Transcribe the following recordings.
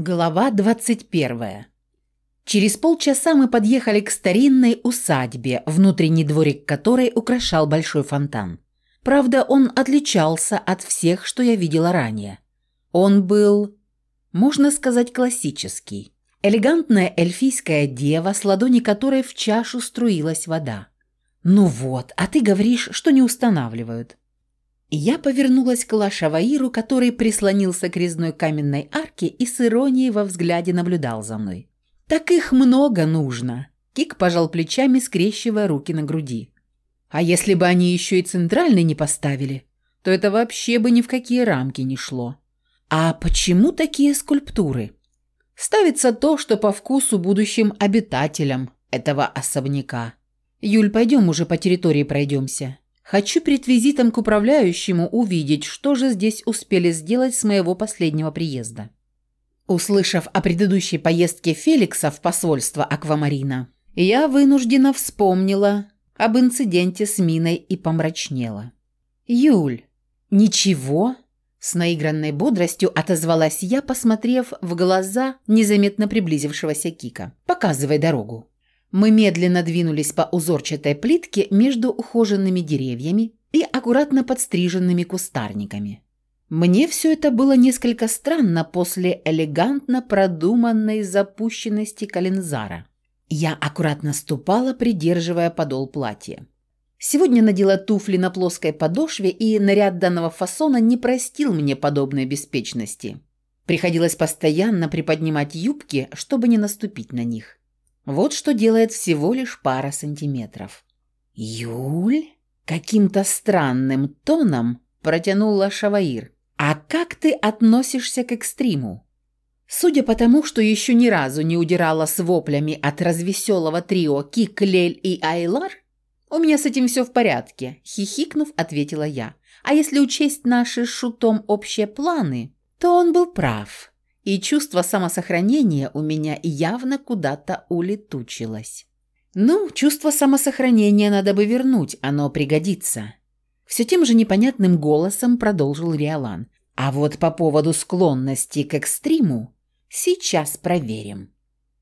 Глава 21. Через полчаса мы подъехали к старинной усадьбе, внутренний дворик которой украшал большой фонтан. Правда, он отличался от всех, что я видела ранее. Он был, можно сказать, классический. Элегантная эльфийская дева, с ладони которой в чашу струилась вода. «Ну вот, а ты говоришь, что не устанавливают». Я повернулась к Лашаваиру, который прислонился к резной каменной арке и с иронией во взгляде наблюдал за мной. «Так их много нужно!» Кик пожал плечами, скрещивая руки на груди. «А если бы они еще и центральный не поставили, то это вообще бы ни в какие рамки не шло. А почему такие скульптуры?» Ставится то, что по вкусу будущим обитателям этого особняка. «Юль, пойдем уже по территории пройдемся. Хочу перед визитом к управляющему увидеть, что же здесь успели сделать с моего последнего приезда. Услышав о предыдущей поездке Феликса в посольство Аквамарина, я вынуждена вспомнила об инциденте с Миной и помрачнела. «Юль, ничего?» С наигранной бодростью отозвалась я, посмотрев в глаза незаметно приблизившегося Кика. «Показывай дорогу». Мы медленно двинулись по узорчатой плитке между ухоженными деревьями и аккуратно подстриженными кустарниками. Мне все это было несколько странно после элегантно продуманной запущенности Калинзара. Я аккуратно ступала, придерживая подол платья. Сегодня надела туфли на плоской подошве, и наряд данного фасона не простил мне подобной беспечности. Приходилось постоянно приподнимать юбки, чтобы не наступить на них. Вот что делает всего лишь пара сантиметров. «Юль?» – каким-то странным тоном протянула Шаваир. «А как ты относишься к экстриму?» Судя по тому, что еще ни разу не удирала с воплями от развеселого трио Кик, Лель и Айлар, у меня с этим все в порядке, хихикнув, ответила я. А если учесть наши с Шутом общие планы, то он был прав и чувство самосохранения у меня явно куда-то улетучилось. Ну, чувство самосохранения надо бы вернуть, оно пригодится. Все тем же непонятным голосом продолжил Риолан. А вот по поводу склонности к экстриму сейчас проверим.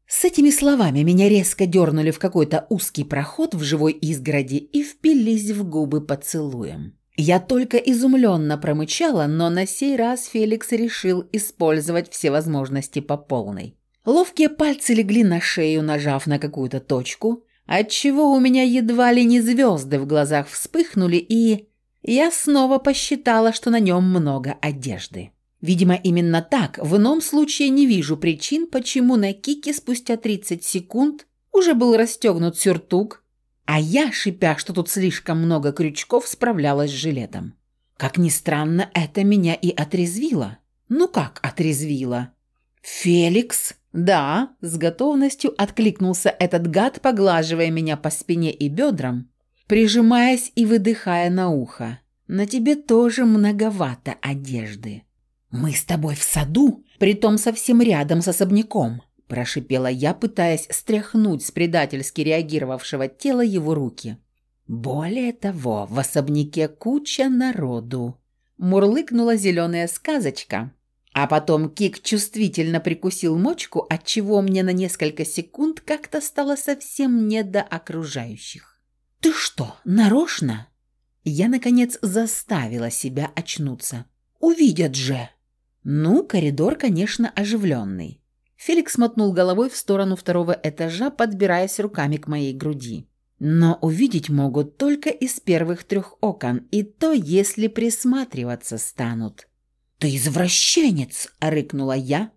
С этими словами меня резко дернули в какой-то узкий проход в живой изгороди и впились в губы поцелуем. Я только изумленно промычала, но на сей раз Феликс решил использовать все возможности по полной. Ловкие пальцы легли на шею, нажав на какую-то точку, отчего у меня едва ли не звезды в глазах вспыхнули, и я снова посчитала, что на нем много одежды. Видимо, именно так. В ином случае не вижу причин, почему на Кике спустя 30 секунд уже был расстегнут сюртук, а я, шипя, что тут слишком много крючков, справлялась с жилетом. Как ни странно, это меня и отрезвило. Ну как отрезвило? «Феликс?» «Да», — с готовностью откликнулся этот гад, поглаживая меня по спине и бедрам, прижимаясь и выдыхая на ухо. «На тебе тоже многовато одежды». «Мы с тобой в саду, притом совсем рядом с особняком. – прошипела я, пытаясь стряхнуть с предательски реагировавшего тела его руки. «Более того, в особняке куча народу», – мурлыкнула зеленая сказочка. А потом Кик чувствительно прикусил мочку, отчего мне на несколько секунд как-то стало совсем не до окружающих. «Ты что, нарочно?» Я, наконец, заставила себя очнуться. «Увидят же!» Ну, коридор, конечно, оживленный. Феликс мотнул головой в сторону второго этажа, подбираясь руками к моей груди. Но увидеть могут только из первых трех окон, и то, если присматриваться станут. «Ты извращенец!» – рыкнула я,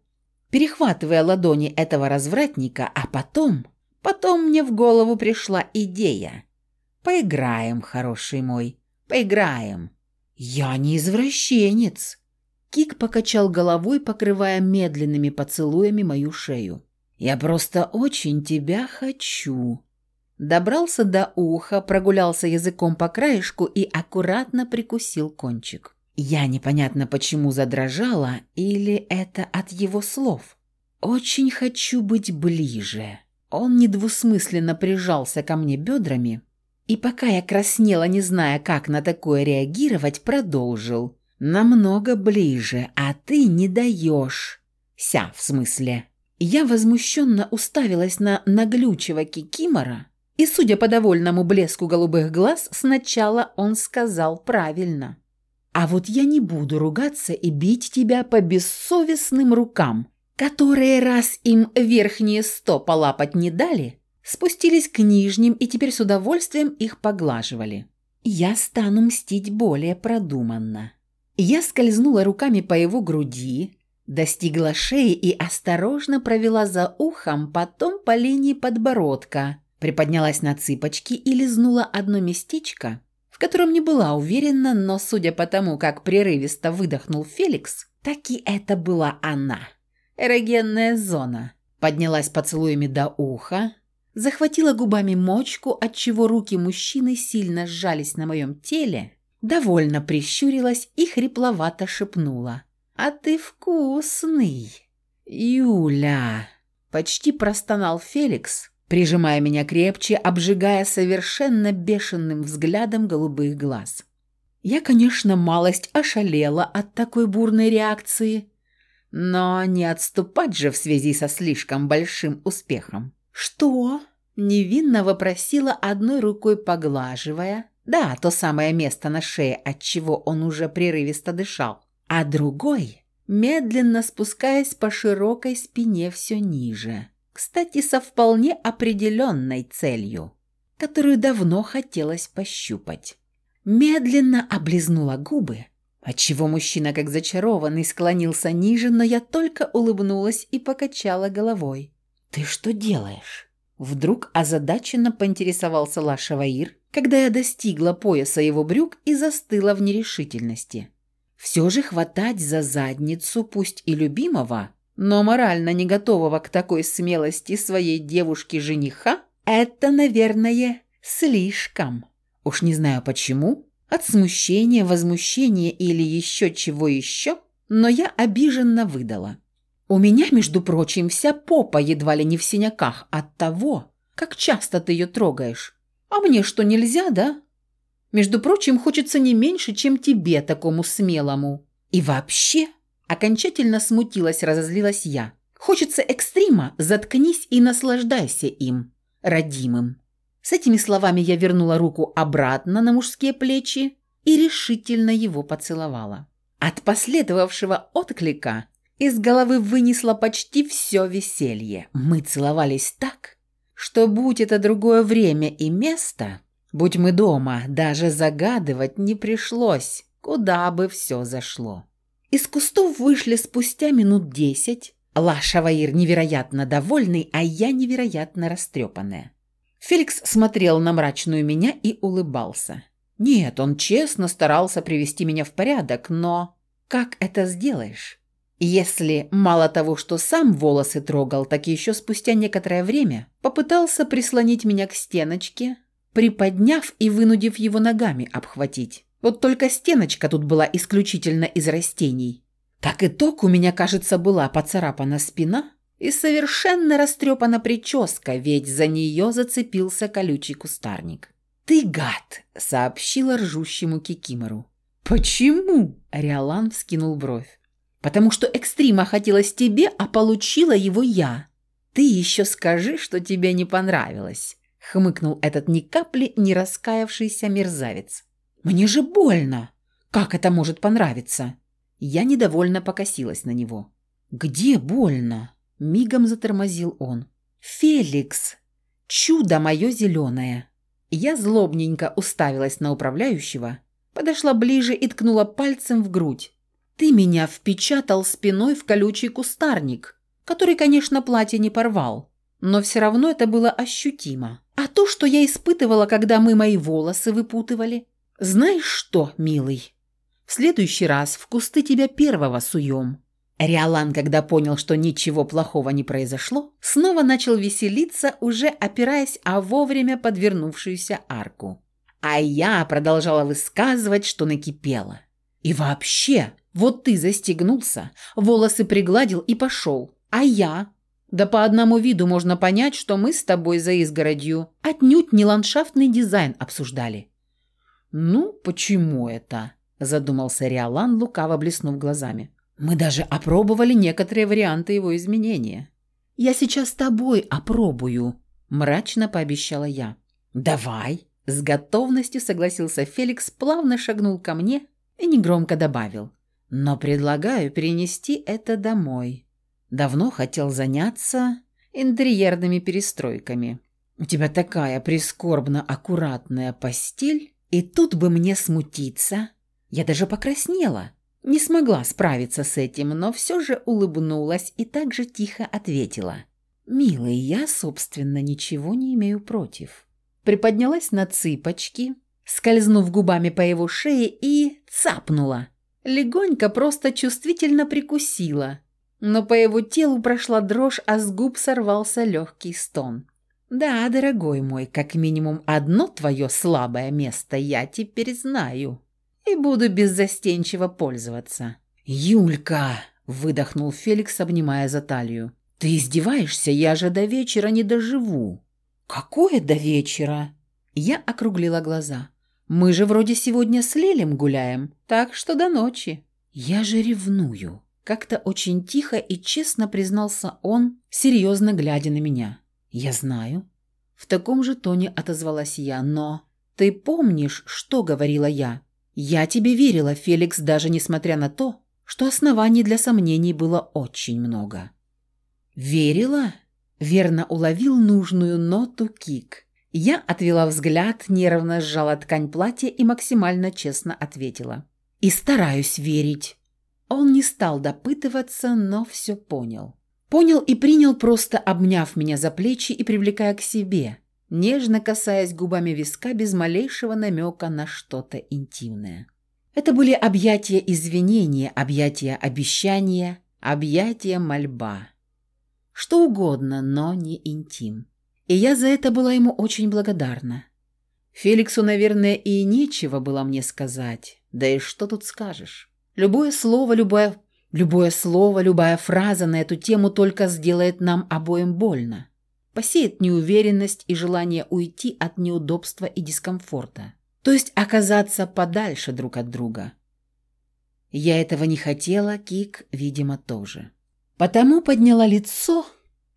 перехватывая ладони этого развратника, а потом... Потом мне в голову пришла идея. «Поиграем, хороший мой, поиграем». «Я не извращенец», Кик покачал головой, покрывая медленными поцелуями мою шею. «Я просто очень тебя хочу». Добрался до уха, прогулялся языком по краешку и аккуратно прикусил кончик. Я непонятно почему задрожала, или это от его слов. «Очень хочу быть ближе». Он недвусмысленно прижался ко мне бедрами, и пока я краснела, не зная, как на такое реагировать, продолжил – намного ближе, а ты не даешь. Ся, в смысле. Я возмущенно уставилась на наглючего кикимора, и, судя по довольному блеску голубых глаз, сначала он сказал правильно. «А вот я не буду ругаться и бить тебя по бессовестным рукам, которые, раз им верхние сто полапать не дали, спустились к нижним и теперь с удовольствием их поглаживали. Я стану мстить более продуманно». Я скользнула руками по его груди, достигла шеи и осторожно провела за ухом, потом по линии подбородка, приподнялась на цыпочки и лизнула одно местечко, в котором не была уверена, но, судя по тому, как прерывисто выдохнул Феликс, таки это была она. Эрогенная зона. Поднялась поцелуями до уха, захватила губами мочку, отчего руки мужчины сильно сжались на моем теле, довольно прищурилась и хрипловато шепнула – «А ты вкусный!» «Юля!» – почти простонал Феликс, прижимая меня крепче, обжигая совершенно бешеным взглядом голубых глаз. Я, конечно, малость ошалела от такой бурной реакции, но не отступать же в связи со слишком большим успехом. «Что?» – невинно вопросила одной рукой поглаживая. Да, то самое место на шее, от чего он уже прерывисто дышал а другой, медленно спускаясь по широкой спине все ниже. Кстати, со вполне определенной целью, которую давно хотелось пощупать. Медленно облизнула губы, отчего мужчина, как зачарованный, склонился ниже, но я только улыбнулась и покачала головой. «Ты что делаешь?» Вдруг озадаченно поинтересовался Лашаваир, когда я достигла пояса его брюк и застыла в нерешительности. Все же хватать за задницу, пусть и любимого, но морально не готового к такой смелости своей девушки-жениха, это, наверное, слишком. Уж не знаю почему, от смущения, возмущения или еще чего еще, но я обиженно выдала. У меня, между прочим, вся попа едва ли не в синяках от того, как часто ты ее трогаешь. А мне что, нельзя, да? Между прочим, хочется не меньше, чем тебе, такому смелому. И вообще, окончательно смутилась, разозлилась я. Хочется экстрима, заткнись и наслаждайся им, родимым. С этими словами я вернула руку обратно на мужские плечи и решительно его поцеловала. От последовавшего отклика из головы вынесло почти все веселье. Мы целовались так, что, будь это другое время и место, Будь мы дома, даже загадывать не пришлось, куда бы все зашло. Из кустов вышли спустя минут десять. Лашаваир невероятно довольный, а я невероятно растрепанная. Феликс смотрел на мрачную меня и улыбался. Нет, он честно старался привести меня в порядок, но как это сделаешь? Если мало того, что сам волосы трогал, так еще спустя некоторое время попытался прислонить меня к стеночке, приподняв и вынудив его ногами обхватить. Вот только стеночка тут была исключительно из растений. Как итог, у меня, кажется, была поцарапана спина и совершенно растрепана прическа, ведь за нее зацепился колючий кустарник. «Ты гад!» – сообщила ржущему Кикимору. «Почему?» – Риолан вскинул бровь. «Потому что экстрима хотелось тебе, а получила его я. Ты еще скажи, что тебе не понравилось хмыкнул этот ни капли не раскаявшийся мерзавец. «Мне же больно! Как это может понравиться?» Я недовольно покосилась на него. «Где больно?» – мигом затормозил он. «Феликс! Чудо мое зеленое!» Я злобненько уставилась на управляющего, подошла ближе и ткнула пальцем в грудь. «Ты меня впечатал спиной в колючий кустарник, который, конечно, платье не порвал, но все равно это было ощутимо. А то, что я испытывала, когда мы мои волосы выпутывали. Знаешь что, милый, в следующий раз в кусты тебя первого суем». Риолан, когда понял, что ничего плохого не произошло, снова начал веселиться, уже опираясь о вовремя подвернувшуюся арку. А я продолжала высказывать, что накипело. «И вообще, вот ты застегнулся, волосы пригладил и пошел, а я да по одному виду можно понять, что мы с тобой за изгородью отнюдь не ландшафтный дизайн обсуждали». «Ну, почему это?» – задумался Риолан, лукаво блеснув глазами. Мы даже опробовали некоторые варианты его изменения. «Я сейчас с тобой опробую», – мрачно пообещала я. «Давай», – с готовностью согласился Феликс, плавно шагнул ко мне и негромко добавил. «Но предлагаю перенести это домой. Давно хотел заняться интерьерными перестройками. У тебя такая прискорбно аккуратная постель, и тут бы мне смутиться. Я даже покраснела». Не смогла справиться с этим, но все же улыбнулась и также тихо ответила. «Милый, я, собственно, ничего не имею против». Приподнялась на цыпочки, скользнув губами по его шее и цапнула. Легонько, просто чувствительно прикусила. Но по его телу прошла дрожь, а с губ сорвался легкий стон. «Да, дорогой мой, как минимум одно твое слабое место я теперь знаю» и буду беззастенчиво пользоваться». «Юлька!» – выдохнул Феликс, обнимая за талию. «Ты издеваешься? Я же до вечера не доживу». «Какое до вечера?» Я округлила глаза. «Мы же вроде сегодня с Лелем гуляем, так что до ночи». «Я же ревную», – как-то очень тихо и честно признался он, серьезно глядя на меня. «Я знаю». В таком же тоне отозвалась я, но... «Ты помнишь, что говорила я?» «Я тебе верила, Феликс, даже несмотря на то, что оснований для сомнений было очень много». «Верила?» – верно уловил нужную ноту Кик. Я отвела взгляд, нервно сжала ткань платья и максимально честно ответила. «И стараюсь верить». Он не стал допытываться, но все понял. Понял и принял, просто обняв меня за плечи и привлекая к себе – нежно касаясь губами виска без малейшего намека на что-то интимное. Это были объятия извинения, объятия обещания, объятия мольба. Что угодно, но не интим. И я за это была ему очень благодарна. Феликсу, наверное, и нечего было мне сказать. Да и что тут скажешь? Любое слово, любое, любое слово, любая фраза на эту тему только сделает нам обоим больно посеет неуверенность и желание уйти от неудобства и дискомфорта. То есть оказаться подальше друг от друга. Я этого не хотела, Кик, видимо, тоже. Потому подняла лицо,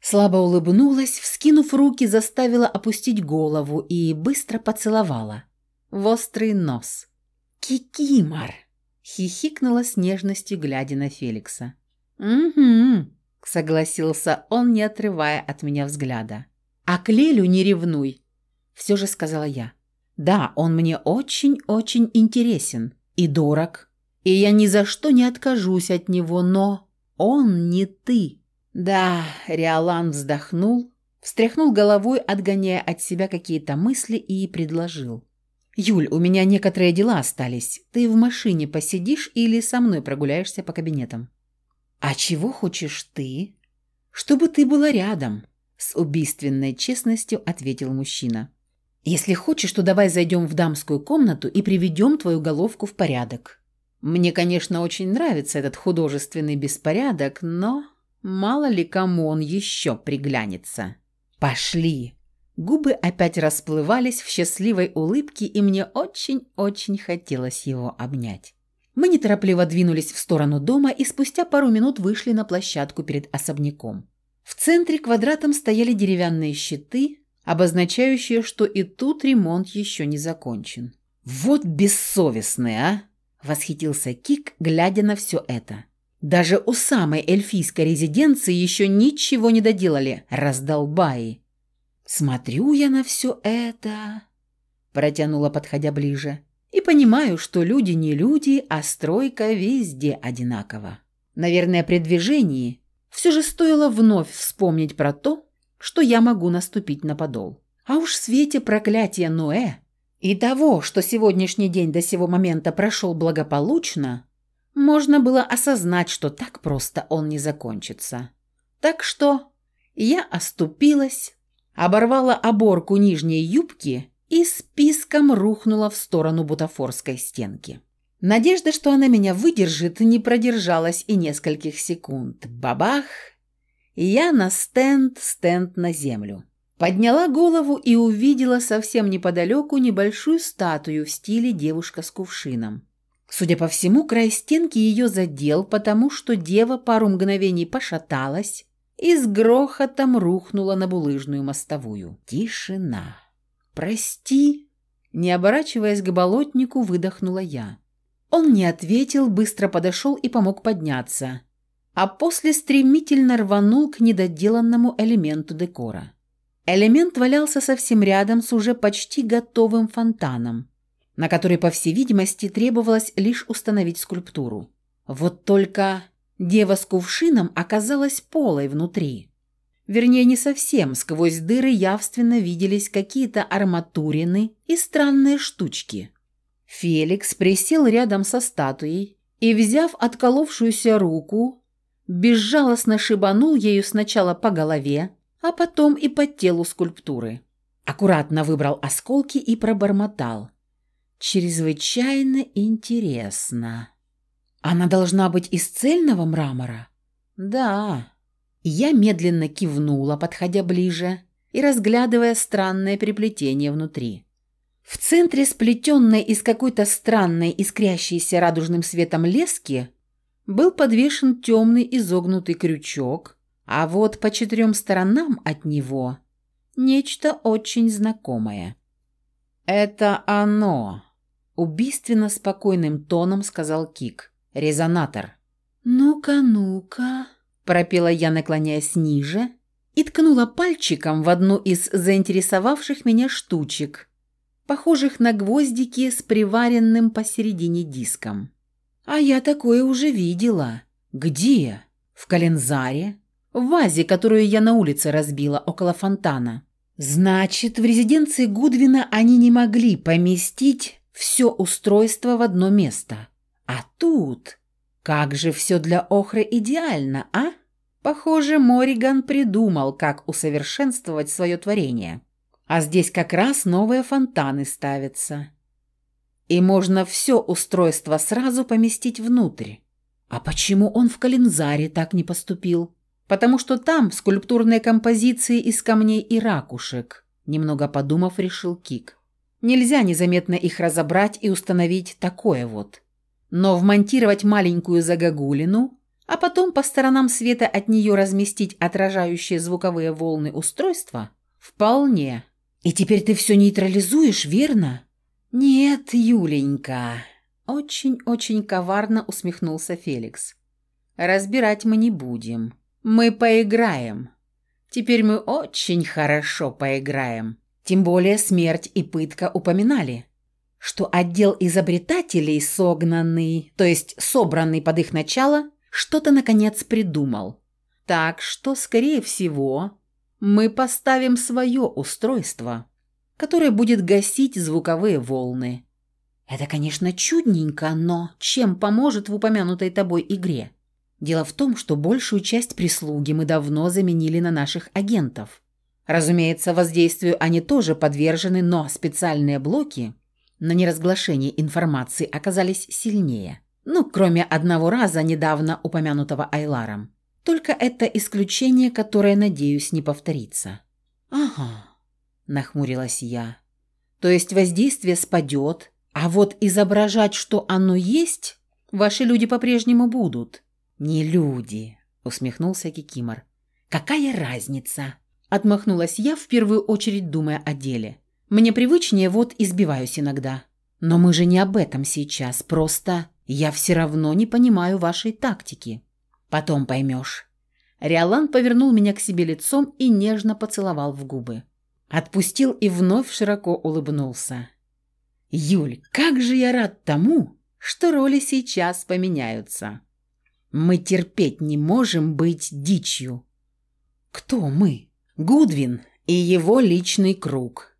слабо улыбнулась, вскинув руки, заставила опустить голову и быстро поцеловала. В острый нос. «Кикимор!» — хихикнула с нежностью, глядя на Феликса. «Угу», — согласился он, не отрывая от меня взгляда. «А к Лелю не ревнуй», — все же сказала я. «Да, он мне очень-очень интересен и дорог, и я ни за что не откажусь от него, но он не ты». «Да», — Риолан вздохнул, встряхнул головой, отгоняя от себя какие-то мысли и предложил. «Юль, у меня некоторые дела остались. Ты в машине посидишь или со мной прогуляешься по кабинетам?» «А чего хочешь ты?» «Чтобы ты была рядом», — с убийственной честностью ответил мужчина. «Если хочешь, то давай зайдем в дамскую комнату и приведем твою головку в порядок. Мне, конечно, очень нравится этот художественный беспорядок, но мало ли кому он еще приглянется. Пошли!» Губы опять расплывались в счастливой улыбке, и мне очень-очень хотелось его обнять. Мы неторопливо двинулись в сторону дома и спустя пару минут вышли на площадку перед особняком. В центре квадратом стояли деревянные щиты, обозначающие, что и тут ремонт еще не закончен. «Вот бессовестные, а!» – восхитился Кик, глядя на все это. «Даже у самой эльфийской резиденции еще ничего не доделали, раздолбаи!» «Смотрю я на все это», – протянула, подходя ближе – и понимаю, что люди не люди, а стройка везде одинакова. Наверное, при движении все же стоило вновь вспомнить про то, что я могу наступить на подол. А уж в свете проклятия Ноэ и того, что сегодняшний день до сего момента прошел благополучно, можно было осознать, что так просто он не закончится. Так что я оступилась, оборвала оборку нижней юбки и списком рухнула в сторону бутафорской стенки. Надежда, что она меня выдержит, не продержалась и нескольких секунд. Бабах! Я на стенд, стенд на землю. Подняла голову и увидела совсем неподалеку небольшую статую в стиле девушка с кувшином. Судя по всему, край стенки ее задел, потому что дева пару мгновений пошаталась и с грохотом рухнула на булыжную мостовую. Тишина. «Прости», — не оборачиваясь к болотнику, выдохнула я. Он не ответил, быстро подошел и помог подняться, а после стремительно рванул к недоделанному элементу декора. Элемент валялся совсем рядом с уже почти готовым фонтаном, на который, по всей видимости, требовалось лишь установить скульптуру. Вот только дева с кувшином оказалась полой внутри. Вернее, не совсем, сквозь дыры явственно виделись какие-то арматурины и странные штучки. Феликс присел рядом со статуей и, взяв отколовшуюся руку, безжалостно шибанул ею сначала по голове, а потом и по телу скульптуры. Аккуратно выбрал осколки и пробормотал. Чрезвычайно интересно. Она должна быть из цельного мрамора? Да. Я медленно кивнула, подходя ближе и разглядывая странное переплетение внутри. В центре сплетенной из какой-то странной, искрящейся радужным светом лески был подвешен темный изогнутый крючок, а вот по четырем сторонам от него нечто очень знакомое. «Это оно!» Убийственно спокойным тоном сказал Кик. «Резонатор». «Ну-ка, ну-ка», – пропела я, наклоняясь ниже, и ткнула пальчиком в одну из заинтересовавших меня штучек, похожих на гвоздики с приваренным посередине диском. «А я такое уже видела». «Где?» «В Калензаре. В вазе, которую я на улице разбила около фонтана». «Значит, в резиденции Гудвина они не могли поместить все устройство в одно место. А тут... Как же все для Охры идеально, а? Похоже, Мориган придумал, как усовершенствовать свое творение. А здесь как раз новые фонтаны ставятся. И можно все устройство сразу поместить внутрь. А почему он в Калинзаре так не поступил? Потому что там скульптурные композиции из камней и ракушек, немного подумав, решил Кик. Нельзя незаметно их разобрать и установить такое вот. Но вмонтировать маленькую загогулину, а потом по сторонам света от нее разместить отражающие звуковые волны устройства – вполне. И теперь ты все нейтрализуешь, верно? Нет, Юленька. Очень-очень коварно усмехнулся Феликс. Разбирать мы не будем. Мы поиграем. Теперь мы очень хорошо поиграем. Тем более смерть и пытка упоминали, что отдел изобретателей согнанный, то есть собранный под их начало, что-то наконец придумал. Так что, скорее всего, мы поставим свое устройство, которое будет гасить звуковые волны. Это, конечно, чудненько, но чем поможет в упомянутой тобой игре? Дело в том, что большую часть прислуги мы давно заменили на наших агентов. Разумеется, воздействию они тоже подвержены, но специальные блоки на неразглашение информации оказались сильнее. Ну, кроме одного раза, недавно упомянутого Айларом. Только это исключение, которое, надеюсь, не повторится. «Ага», – нахмурилась я. «То есть воздействие спадет, а вот изображать, что оно есть, ваши люди по-прежнему будут?» «Не люди», – усмехнулся Кикимор. «Какая разница?» Отмахнулась я, в первую очередь думая о деле. Мне привычнее, вот избиваюсь иногда. Но мы же не об этом сейчас, просто я все равно не понимаю вашей тактики. Потом поймешь. Риолан повернул меня к себе лицом и нежно поцеловал в губы. Отпустил и вновь широко улыбнулся. «Юль, как же я рад тому, что роли сейчас поменяются. Мы терпеть не можем быть дичью». «Кто мы?» Гудвин и его личный круг.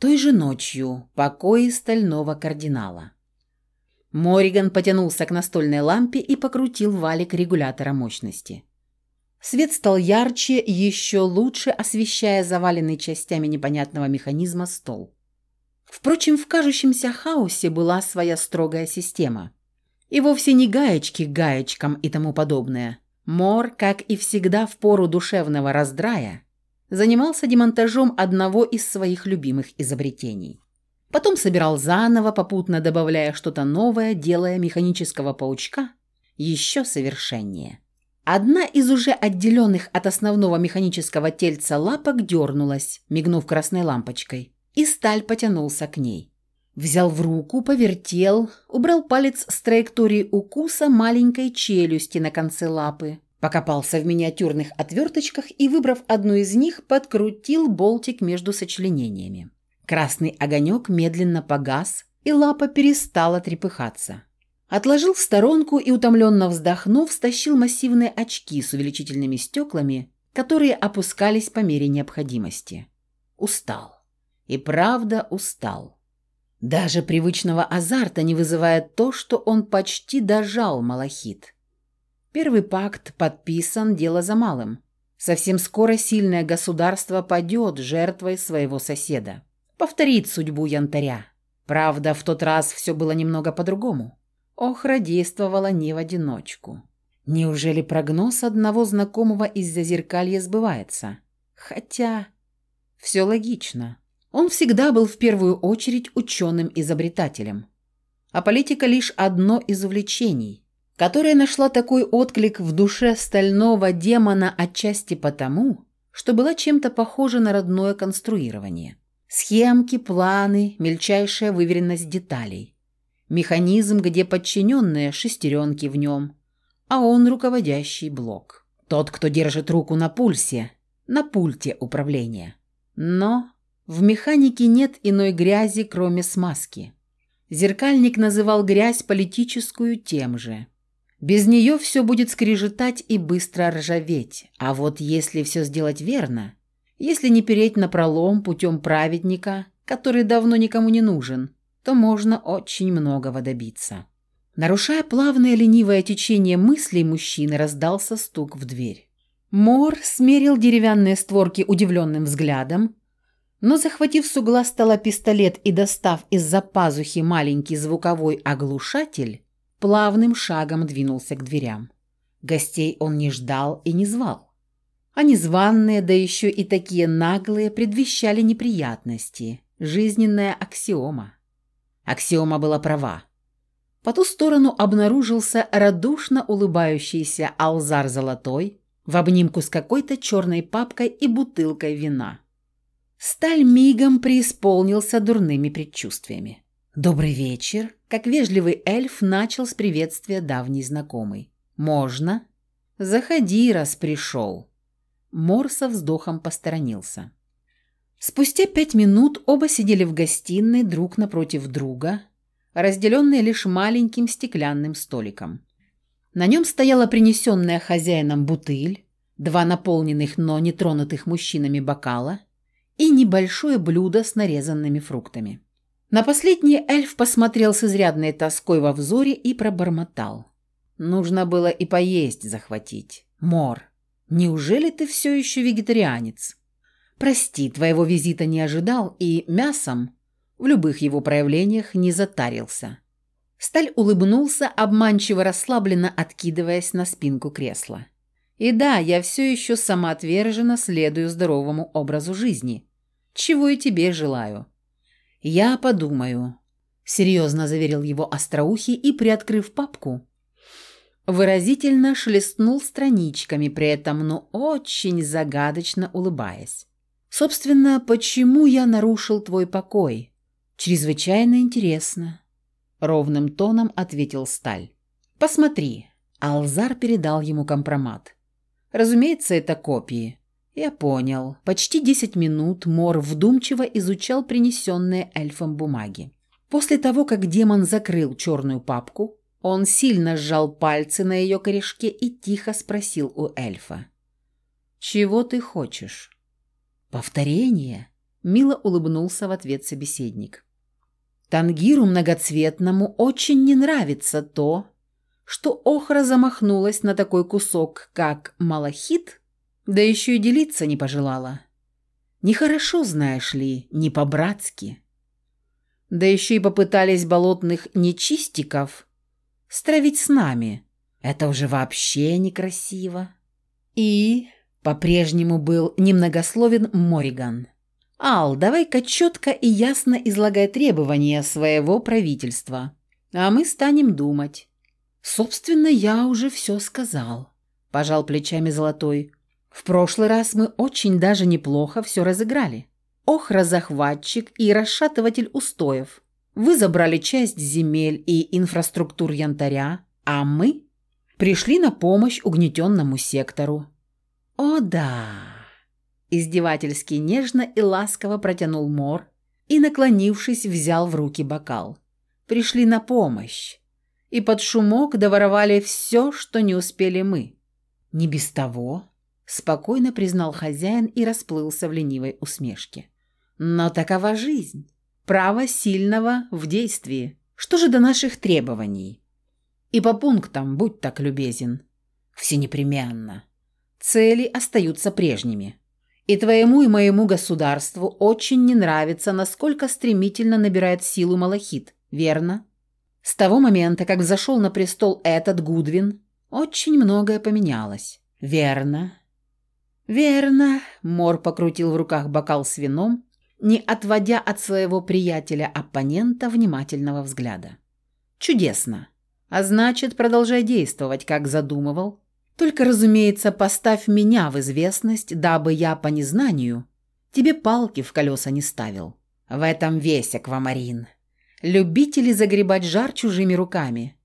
Той же ночью покои стального кардинала. Мориган потянулся к настольной лампе и покрутил валик регулятора мощности. Свет стал ярче, еще лучше освещая заваленный частями непонятного механизма стол. Впрочем, в кажущемся хаосе была своя строгая система. И вовсе не гаечки гаечкам и тому подобное – Мор, как и всегда в пору душевного раздрая, занимался демонтажом одного из своих любимых изобретений. Потом собирал заново, попутно добавляя что-то новое, делая механического паучка еще совершеннее. Одна из уже отделенных от основного механического тельца лапок дернулась, мигнув красной лампочкой, и сталь потянулся к ней. Взял в руку, повертел, убрал палец с траектории укуса маленькой челюсти на конце лапы, покопался в миниатюрных отверточках и, выбрав одну из них, подкрутил болтик между сочленениями. Красный огонек медленно погас, и лапа перестала трепыхаться. Отложил в сторонку и, утомленно вздохнув, стащил массивные очки с увеличительными стеклами, которые опускались по мере необходимости. Устал. И правда устал. Даже привычного азарта не вызывает то, что он почти дожал Малахит. Первый пакт подписан, дело за малым. Совсем скоро сильное государство падет жертвой своего соседа. Повторит судьбу янтаря. Правда, в тот раз все было немного по-другому. Охра действовала не в одиночку. Неужели прогноз одного знакомого из Зазеркалья сбывается? Хотя... Все логично. Он всегда был в первую очередь ученым-изобретателем. А политика лишь одно из увлечений, которое нашла такой отклик в душе стального демона отчасти потому, что была чем-то похожа на родное конструирование. Схемки, планы, мельчайшая выверенность деталей – Механизм, где подчиненные шестеренки в нем, а он руководящий блок. Тот, кто держит руку на пульсе, на пульте управления. Но в механике нет иной грязи, кроме смазки. Зеркальник называл грязь политическую тем же. Без нее все будет скрежетать и быстро ржаветь. А вот если все сделать верно, если не переть на пролом путем праведника, который давно никому не нужен, то можно очень многого добиться. Нарушая плавное ленивое течение мыслей мужчины, раздался стук в дверь. Мор смерил деревянные створки удивленным взглядом, но, захватив с угла стола пистолет и достав из-за пазухи маленький звуковой оглушатель, плавным шагом двинулся к дверям. Гостей он не ждал и не звал. А незваные, да еще и такие наглые, предвещали неприятности. Жизненная аксиома. Аксиома была права. По ту сторону обнаружился радушно улыбающийся Алзар Золотой в обнимку с какой-то черной папкой и бутылкой вина. Сталь мигом преисполнился дурными предчувствиями. «Добрый вечер», — как вежливый эльф начал с приветствия давний знакомый. «Можно?» «Заходи, раз пришел». Мор со вздохом посторонился. Спустя пять минут оба сидели в гостиной друг напротив друга, разделенные лишь маленьким стеклянным столиком. На нем стояла принесенная хозяином бутыль, два наполненных, но не тронутых мужчинами бокала и небольшое блюдо с нарезанными фруктами. На последний эльф посмотрел с изрядной тоской во взоре и пробормотал. «Нужно было и поесть захватить. Мор, неужели ты все еще вегетарианец?» Прости, твоего визита не ожидал и мясом в любых его проявлениях не затарился. Сталь улыбнулся, обманчиво расслабленно откидываясь на спинку кресла. И да, я все еще самоотверженно следую здоровому образу жизни, чего и тебе желаю. Я подумаю, серьезно заверил его остроухий и, приоткрыв папку, выразительно шлестнул страничками, при этом, но очень загадочно улыбаясь. Собственно, почему я нарушил твой покой? Чрезвычайно интересно. Ровным тоном ответил Сталь. Посмотри. Алзар передал ему компромат. Разумеется, это копии. Я понял. Почти десять минут Мор вдумчиво изучал принесенные эльфом бумаги. После того, как демон закрыл черную папку, он сильно сжал пальцы на ее корешке и тихо спросил у эльфа. «Чего ты хочешь?» «Повторение?» – мило улыбнулся в ответ собеседник. Тангиру многоцветному очень не нравится то, что Охра замахнулась на такой кусок, как малахит, да еще и делиться не пожелала. Нехорошо, знаешь ли, не по-братски. Да еще и попытались болотных нечистиков стравить с нами. Это уже вообще некрасиво. И по-прежнему был немногословен Мориган. Ал, давай-ка четко и ясно излагай требования своего правительства, а мы станем думать. Собственно, я уже все сказал, пожал плечами Золотой. В прошлый раз мы очень даже неплохо все разыграли. Охра-захватчик и расшатыватель устоев. Вы забрали часть земель и инфраструктур янтаря, а мы пришли на помощь угнетенному сектору. О да! Издевательски нежно и ласково протянул Мор и, наклонившись, взял в руки бокал. Пришли на помощь. И под шумок доворовали все, что не успели мы. Не без того, спокойно признал хозяин и расплылся в ленивой усмешке. Но такова жизнь. Право сильного в действии. Что же до наших требований? И по пунктам, будь так любезен. Все непременно. Цели остаются прежними. И твоему и моему государству очень не нравится, насколько стремительно набирает силу Малахит, верно? С того момента, как взошел на престол этот Гудвин, очень многое поменялось. Верно. Верно. Мор покрутил в руках бокал с вином, не отводя от своего приятеля-оппонента внимательного взгляда. Чудесно. А значит, продолжай действовать, как задумывал, только, разумеется, поставь меня в известность, дабы я по незнанию тебе палки в колеса не ставил. В этом весь аквамарин. Любители загребать жар чужими руками.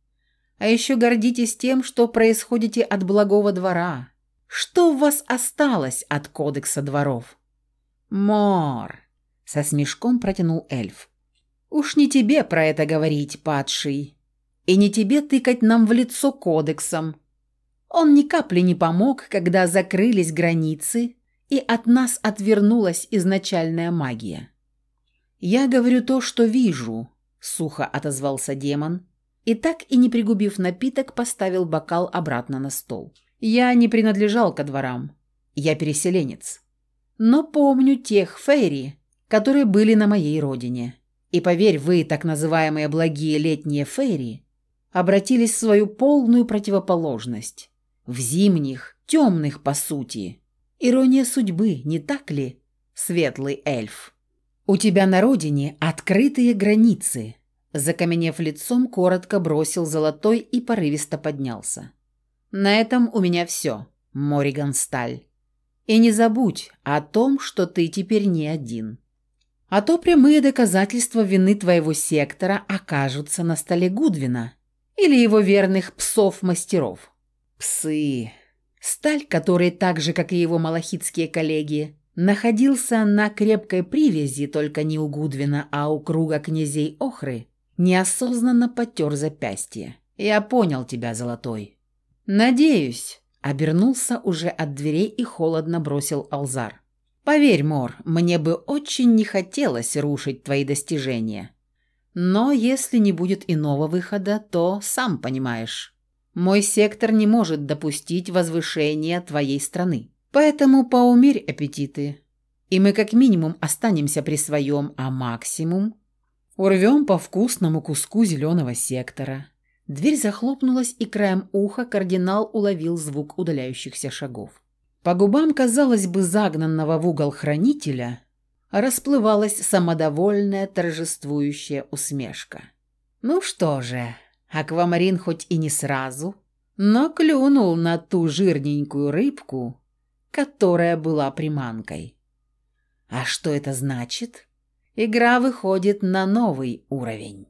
А еще гордитесь тем, что происходите от благого двора. Что у вас осталось от кодекса дворов? Мор, со смешком протянул эльф. Уж не тебе про это говорить, падший. И не тебе тыкать нам в лицо кодексом. Он ни капли не помог, когда закрылись границы, и от нас отвернулась изначальная магия. «Я говорю то, что вижу», — сухо отозвался демон, и так и не пригубив напиток, поставил бокал обратно на стол. «Я не принадлежал ко дворам. Я переселенец. Но помню тех фейри, которые были на моей родине. И поверь, вы, так называемые благие летние фейри, обратились в свою полную противоположность в зимних, темных по сути. Ирония судьбы, не так ли, светлый эльф? У тебя на родине открытые границы. Закаменев лицом, коротко бросил золотой и порывисто поднялся. На этом у меня все, Мориган Сталь. И не забудь о том, что ты теперь не один. А то прямые доказательства вины твоего сектора окажутся на столе Гудвина или его верных псов-мастеров. Псы. Сталь, который так же, как и его малахитские коллеги, находился на крепкой привязи только не у Гудвина, а у круга князей Охры, неосознанно потер запястье. «Я понял тебя, Золотой». «Надеюсь», — обернулся уже от дверей и холодно бросил Алзар. «Поверь, Мор, мне бы очень не хотелось рушить твои достижения. Но если не будет иного выхода, то сам понимаешь». Мой сектор не может допустить возвышения твоей страны. Поэтому поумерь аппетиты. И мы как минимум останемся при своем, а максимум урвем по вкусному куску зеленого сектора». Дверь захлопнулась, и краем уха кардинал уловил звук удаляющихся шагов. По губам, казалось бы, загнанного в угол хранителя расплывалась самодовольная торжествующая усмешка. «Ну что же, Аквамарин хоть и не сразу, но клюнул на ту жирненькую рыбку, которая была приманкой. А что это значит? Игра выходит на новый уровень.